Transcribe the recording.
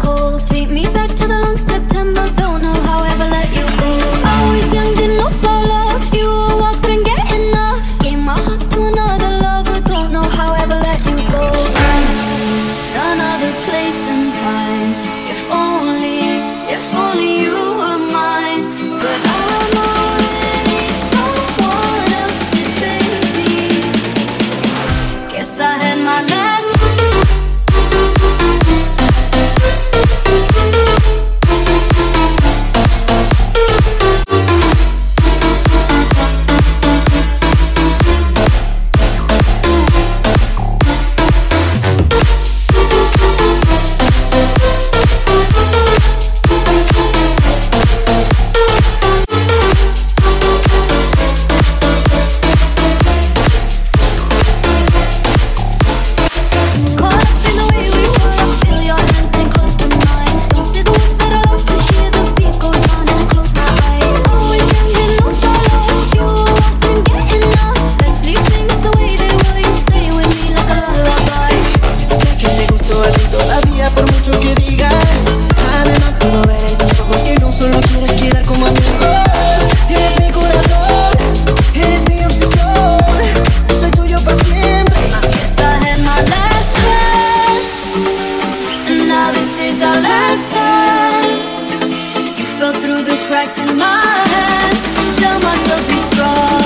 cold, treat me better. the cracks in my hands. Tell myself be strong.